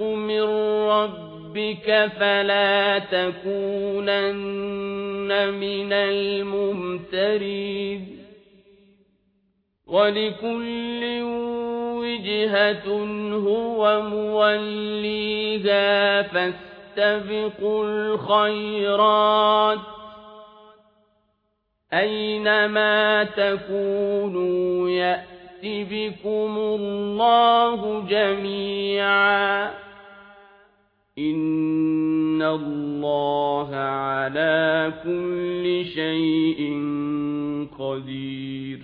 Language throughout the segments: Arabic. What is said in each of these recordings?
من ربك فلا تكونن من الممترين. ولكل وجهة هو موليها فاستبقوا الخيرات. أينما تكونوا يأتي بكم الله جميعا. إن الله على كل شيء قدير.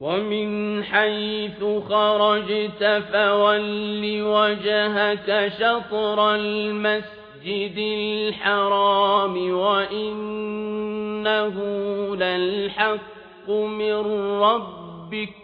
ومن حيث خرجت فول وجهك شطر المسجد الحرام وإنه للحق من ربك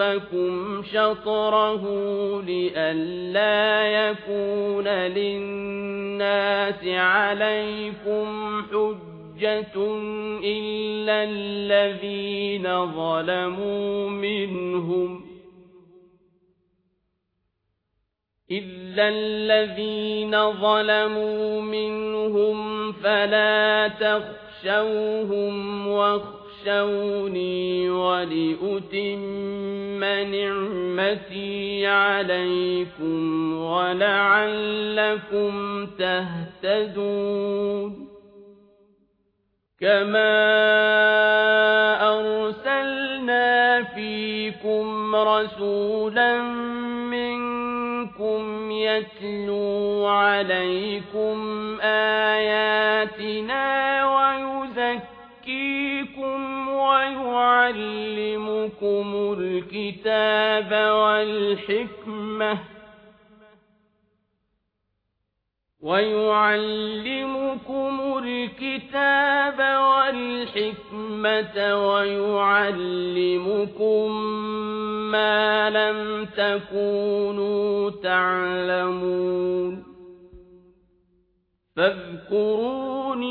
وجوهكم شطره لئلا يكون للناس عليكم حجة إلا الذين ظلموا منهم إلا الذين ظلموا منهم فلا تخشوهم واخشوا واخشوني ولأتم نعمتي عليكم ولعلكم تهتدون كما أرسلنا فيكم رسولا منكم يتلو عليكم آياتنا الكتاب والحكمة ويعلمكم الكتاب والحكمة ويعلمكم ما لم تكونوا تعلمون فاذكروني